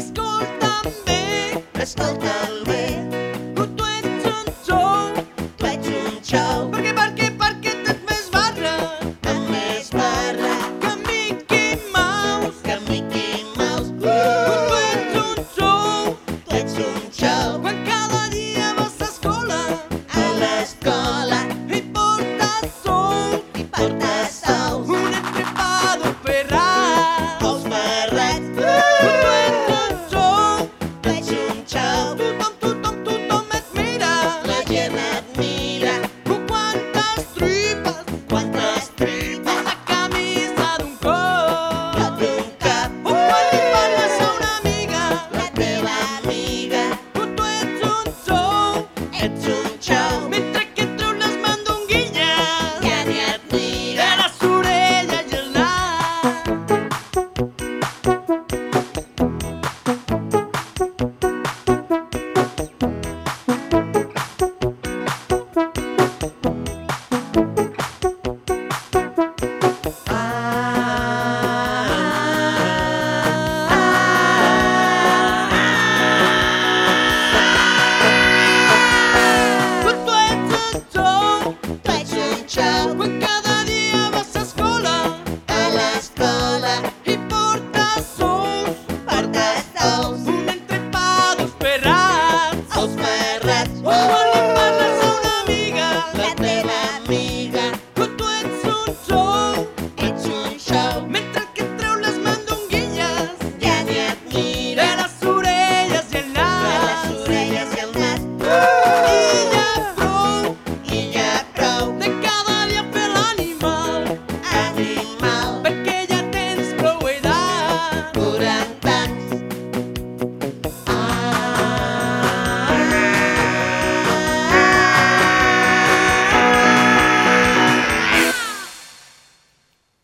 Escolta'm bé, escolta'm